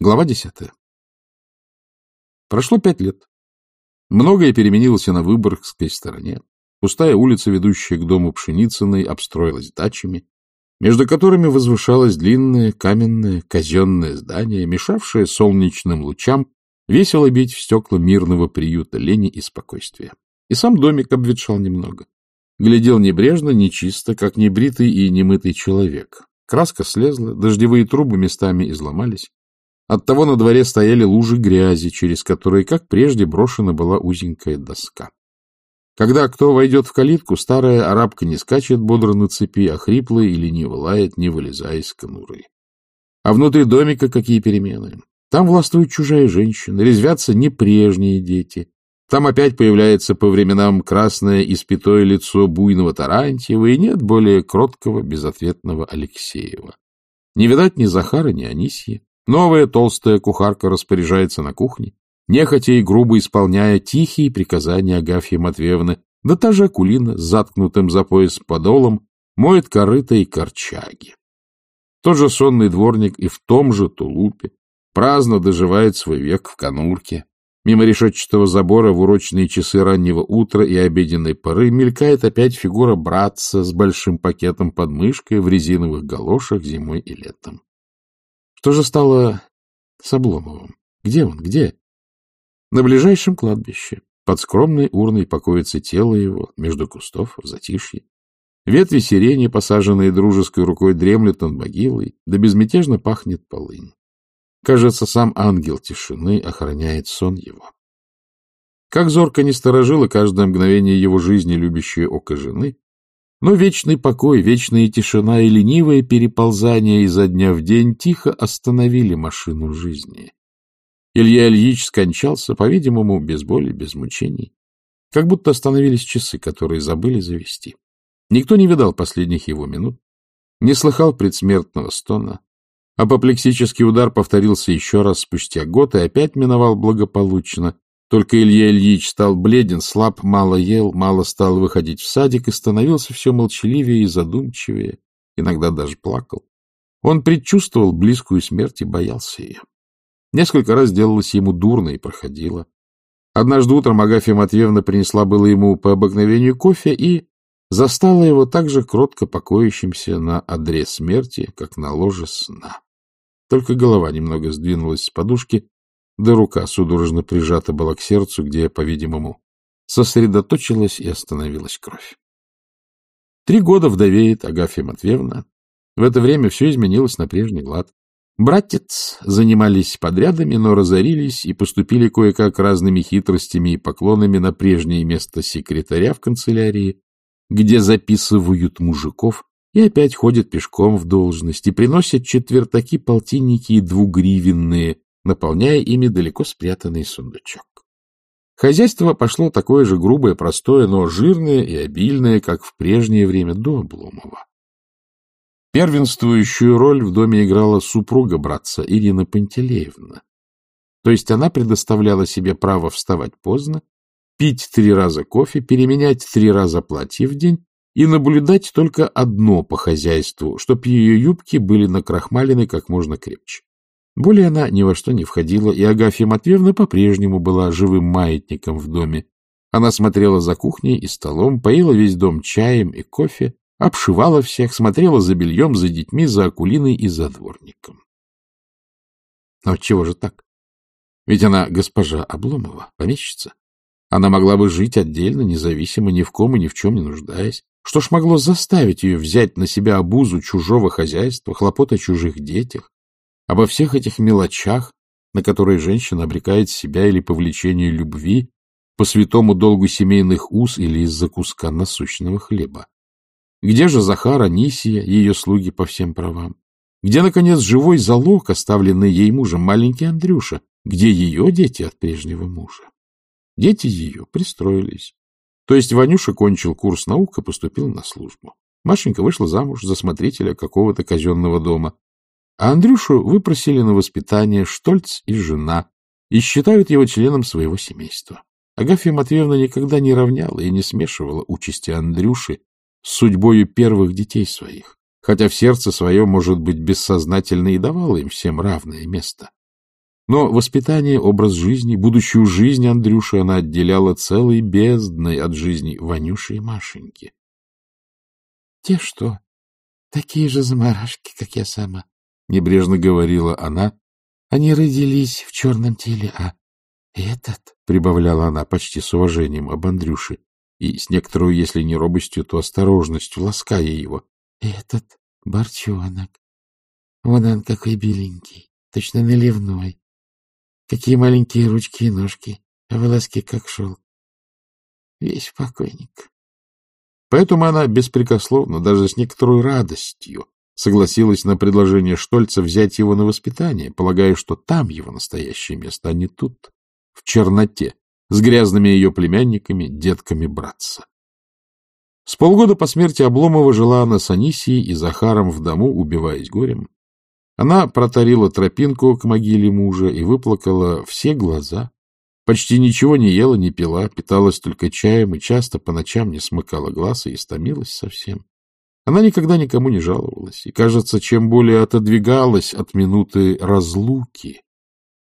Глава десятая. Прошло пять лет. Многое переменилось и на Выборгской стороне. Пустая улица, ведущая к дому Пшеницыной, обстроилась дачами, между которыми возвышалось длинное каменное казенное здание, мешавшее солнечным лучам весело бить в стекла мирного приюта лени и спокойствия. И сам домик обветшал немного. Глядел небрежно, нечисто, как небритый и немытый человек. Краска слезла, дождевые трубы местами изломались. Оттого на дворе стояли лужи грязи, через которые, как прежде, брошена была узенькая доска. Когда кто войдет в калитку, старая арабка не скачет бодро на цепи, а хрипло и лениво лает, не вылезая из конуры. А внутри домика какие перемены? Там властвует чужая женщина, резвятся не прежние дети. Там опять появляется по временам красное испятое лицо буйного Тарантьева, и нет более кроткого, безответного Алексеева. Не видать ни Захара, ни Анисьи. Новая толстая кухарка распоряжается на кухне, нехотя и грубо исполняя тихие приказания Агафьи Матвеевны, да та же Акулина с заткнутым за пояс подолом моет корыто и корчаги. Тот же сонный дворник и в том же тулупе праздно доживает свой век в конурке. Мимо решетчатого забора в урочные часы раннего утра и обеденной поры мелькает опять фигура братца с большим пакетом под мышкой в резиновых галошах зимой и летом. Что же стало с Обломовым? Где он? Где? На ближайшем кладбище. Под скромной урной покоится тело его, между кустов, в затишье. Ветви сирени, посаженные дружеской рукой, дремлют над могилой, да безмятежно пахнет полынь. Кажется, сам ангел тишины охраняет сон его. Как зорко не сторожило каждое мгновение его жизни любящее око жены, но вечный покой, вечная тишина и ленивое переползание изо дня в день тихо остановили машину жизни. Илья Ильич скончался, по-видимому, без боли, без мучений. Как будто остановились часы, которые забыли завести. Никто не видал последних его минут, не слыхал предсмертного стона. Апоплексический удар повторился еще раз спустя год и опять миновал благополучно, только Илья Ильич стал бледен, слаб, мало ел, мало стал выходить в садик и становился все молчаливее и задумчивее, иногда даже плакал. Он предчувствовал близкую смерть и боялся ее. Несколько раз делалось ему дурно и проходило. Однажды утром Агафья Матвеевна принесла было ему по обыкновению кофе и застала его так же кротко покоящимся на одре смерти, как на ложе сна. Только голова немного сдвинулась с подушки, да рука судорожно прижата была к сердцу, где, по-видимому, сосредоточилась и остановилась кровь. Три года вдовеет Агафья Матвеевна. В это время все изменилось на прежний лад. Братец занимались подрядами, но разорились и поступили кое-как разными хитростями и поклонами на прежнее место секретаря в канцелярии, где записывают мужиков, и опять ходят пешком в должность и приносят четвертаки, полтинники и двугривенные, наполняя ими далеко спрятанный сундучок. Хозяйство пошло такое же грубое, простое, но жирное и обильное, как в прежнее время до Обломова. Первенствующую роль в доме играла супруга братца Ирина Пантелеевна. То есть она предоставляла себе право вставать поздно, пить три раза кофе, переменять три раза платье в день и наблюдать только одно по хозяйству, чтоб ее юбки были накрахмалены как можно крепче. Более она ни во что не входила, и Агафья Матвеевна по-прежнему была живым маятником в доме. Она смотрела за кухней и столом, поила весь дом чаем и кофе, обшивала всех, смотрела за бельем, за детьми, за Акулиной и за дворником. Но чего же так? Ведь она госпожа Обломова, помещица. Она могла бы жить отдельно, независимо, ни в ком и ни в чем не нуждаясь. Что ж могло заставить ее взять на себя обузу чужого хозяйства, хлопот о чужих детях? Обо всех этих мелочах, на которые женщина обрекает себя или по влечению любви, по святому долгу семейных уз или из-за куска насущного хлеба. Где же Захар, Анисия, ее слуги по всем правам? Где, наконец, живой залог, оставленный ей мужем, маленький Андрюша? Где ее дети от прежнего мужа? Дети ее пристроились. То есть Ванюша кончил курс наук и поступил на службу. Машенька вышла замуж за смотрителя какого-то казенного дома. А Андрюшу выпросили на воспитание Штольц и жена, и считают его членом своего семейства. Агафья Матвеевна никогда не равняла и не смешивала участи Андрюши с судьбою первых детей своих, хотя в сердце своем, может быть, бессознательно и давала им всем равное место. Но воспитание, образ жизни, будущую жизнь Андрюши она отделяла целой бездной от жизни Ванюши и Машеньки. — Те что? Такие же заморашки, как я сама, — небрежно говорила она. — Они родились в черном теле, а этот, — прибавляла она почти с уважением об Андрюше, и с некоторой, если не робостью, то осторожностью, лаская его. — Этот борчонок. Вон он какой беленький, точно наливной. Какие маленькие ручки и ножки, а волоски как шелк. Весь покойник. Поэтому она беспрекословно, даже с некоторой радостью, согласилась на предложение Штольца взять его на воспитание, полагая, что там его настоящее место, а не тут, в черноте, с грязными ее племянниками, детками братца. С полгода по смерти Обломова жила она с Анисией и Захаром в дому, убиваясь горем. Она протарила тропинку к могиле мужа и выплакала все глаза. Почти ничего не ела, не пила, питалась только чаем и часто по ночам не смыкала глаз и истомилась совсем. Она никогда никому не жаловалась, и, кажется, чем более отодвигалась от минуты разлуки,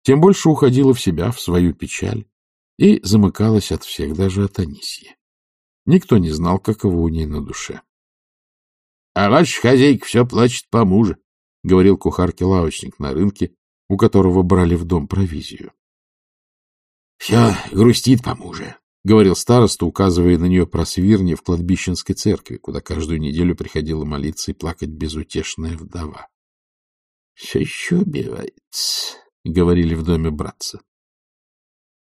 тем больше уходила в себя, в свою печаль, и замыкалась от всех, даже от Анисьи. Никто не знал, каково у ней на душе. — А ваша хозяйка все плачет по мужу, — говорил кухарке-лавочник на рынке, у которого брали в дом провизию. — Все грустит по муже, — говорил староста, указывая на нее просвирни в кладбищенской церкви, куда каждую неделю приходила молиться и плакать безутешная вдова. — Все еще убивается, — говорили в доме братца.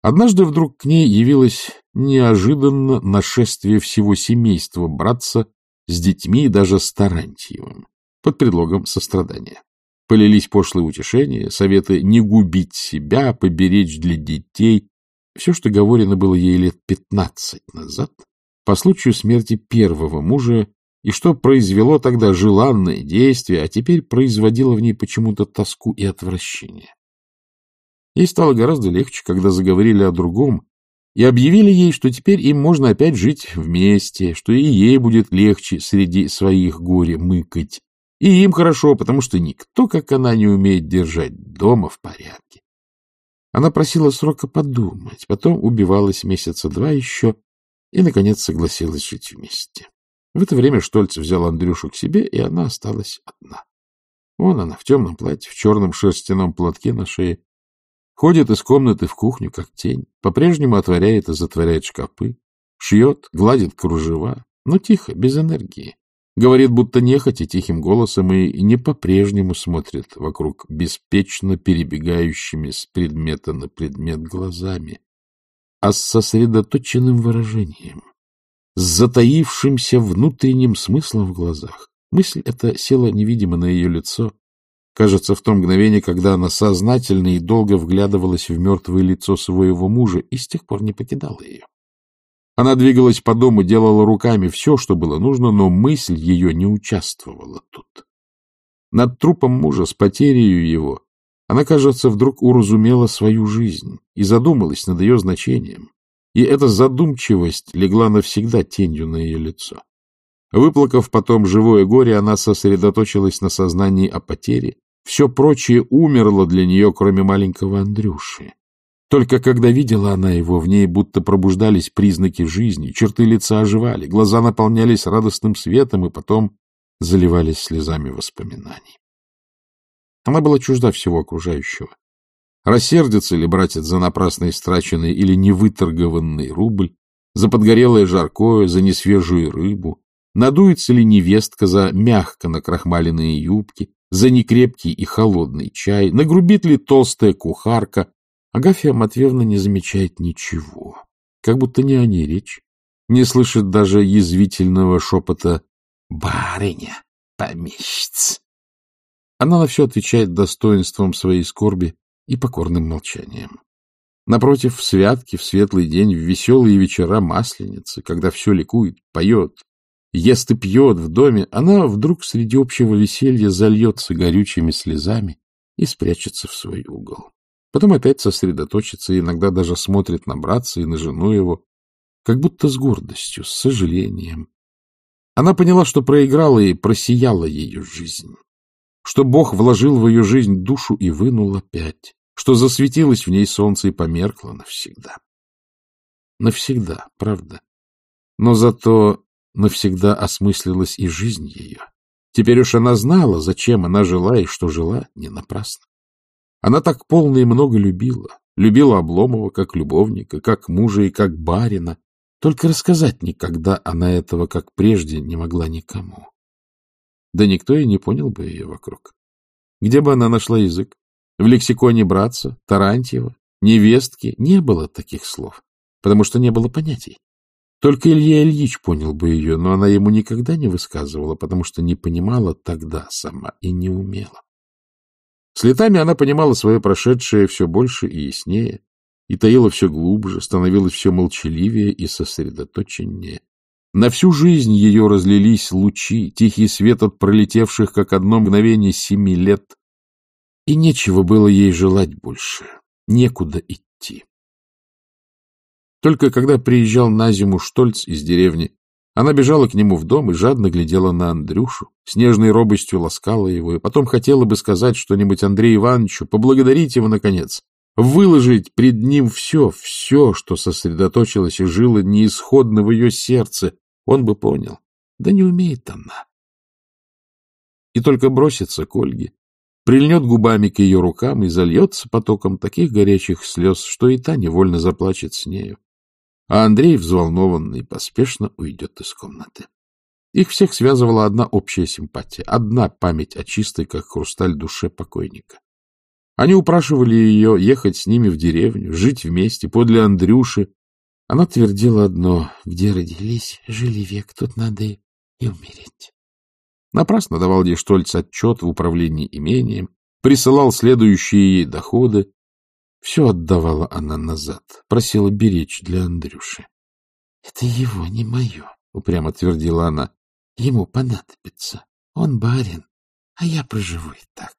Однажды вдруг к ней явилось неожиданно нашествие всего семейства братца с детьми и даже с Тарантьевым под предлогом сострадания. Полились пошлые утешения, советы не губить себя, поберечь для детей. Все, что говорено было ей лет пятнадцать назад, по случаю смерти первого мужа, и что произвело тогда желанное действие, а теперь производило в ней почему-то тоску и отвращение. Ей стало гораздо легче, когда заговорили о другом, и объявили ей, что теперь им можно опять жить вместе, что и ей будет легче среди своих горе мыкать, и им хорошо, потому что никто, как она, не умеет держать дома в порядке. Она просила срока подумать, потом убивалась месяца два еще и, наконец, согласилась жить вместе. В это время Штольц взял Андрюшу к себе, и она осталась одна. Вон она в темном платье, в черном шерстяном платке на шее. Ходит из комнаты в кухню, как тень, по-прежнему отворяет и затворяет шкапы, шьет, гладит кружева, но тихо, без энергии. Говорит, будто нехотя, тихим голосом, и не по-прежнему смотрит вокруг беспечно перебегающими с предмета на предмет глазами, а с сосредоточенным выражением, с затаившимся внутренним смыслом в глазах. Мысль эта села невидимо на ее лицо, кажется, в то мгновение, когда она сознательно и долго вглядывалась в мертвое лицо своего мужа и с тех пор не покидала ее. Она двигалась по дому, делала руками все, что было нужно, но мысль ее не участвовала тут. Над трупом мужа, с потерей его, она, кажется, вдруг уразумела свою жизнь и задумалась над ее значением. И эта задумчивость легла навсегда тенью на ее лицо. Выплакав потом живое горе, она сосредоточилась на сознании о потере. Все прочее умерло для нее, кроме маленького Андрюши. Только когда видела она его, в ней будто пробуждались признаки жизни, черты лица оживали, глаза наполнялись радостным светом и потом заливались слезами воспоминаний. Она была чужда всего окружающего. Рассердится ли братец за напрасно истраченный или невыторгованный рубль, за подгорелое жаркое, за несвежую рыбу, надуется ли невестка за мягко накрахмаленные юбки, за некрепкий и холодный чай, нагрубит ли толстая кухарка, Агафья Матвеевна не замечает ничего, как будто не о ней речь, не слышит даже язвительного шепота «Барыня, помещиц». Она на все отвечает достоинством своей скорби и покорным молчанием. Напротив, в святки, в светлый день, в веселые вечера масленицы, когда все ликует, поет, ест и пьет в доме, она вдруг среди общего веселья зальется горючими слезами и спрячется в свой угол. Потом опять сосредоточится и иногда даже смотрит на братца и на жену его, как будто с гордостью, с сожалением. Она поняла, что проиграла и просияла ее жизнь, что Бог вложил в ее жизнь душу и вынул опять, что засветилось в ней солнце и померкло навсегда. Навсегда, правда. Но зато навсегда осмыслилась и жизнь ее. Теперь уж она знала, зачем она жила и что жила не напрасно. Она так полно и много любила. Любила Обломова как любовника, как мужа и как барина. Только рассказать никогда она этого, как прежде, не могла никому. Да никто и не понял бы ее вокруг. Где бы она нашла язык? В лексиконе братца, Тарантьева, невестки не было таких слов, потому что не было понятий. Только Илья Ильич понял бы ее, но она ему никогда не высказывала, потому что не понимала тогда сама и не умела. С летами она понимала свое прошедшее все больше и яснее, и таила все глубже, становилась все молчаливее и сосредоточеннее. На всю жизнь ее разлились лучи, тихий свет от пролетевших, как одно мгновение, семи лет, и нечего было ей желать больше, некуда идти. Только когда приезжал на зиму Штольц из деревни, она бежала к нему в дом и жадно глядела на Андрюшу, с нежной робостью ласкала его, и потом хотела бы сказать что-нибудь Андрею Ивановичу, поблагодарить его, наконец, выложить пред ним все, все, что сосредоточилось и жило неисходно в ее сердце, он бы понял. Да не умеет она. И только бросится к Ольге, прильнет губами к ее рукам и зальется потоком таких горячих слез, что и та невольно заплачет с нею а Андрей, взволнованный, поспешно уйдет из комнаты. Их всех связывала одна общая симпатия, одна память о чистой, как хрусталь, душе покойника. Они упрашивали ее ехать с ними в деревню, жить вместе, подле Андрюши. Она твердила одно — где родились, жили век, тут надо и умереть. Напрасно давал ей Штольц отчет в управлении имением, присылал следующие ей доходы, все отдавала она назад, просила беречь для Андрюши. — Это его, не мое, — упрямо твердила она. — Ему понадобится. Он барин, а я проживу и так.